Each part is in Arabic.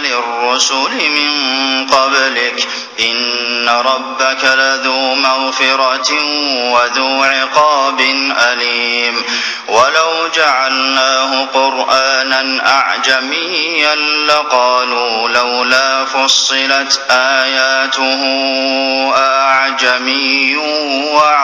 للرسل من قبلك إن ربك لذو مغفرة وذو عقاب أليم. ولو جعلناه قرآنا أعجميا لقالوا لولا فصلت آياته أعجمي وعجمي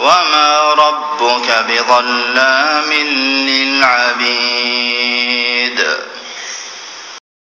وما ربك بظلام